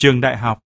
trường đại học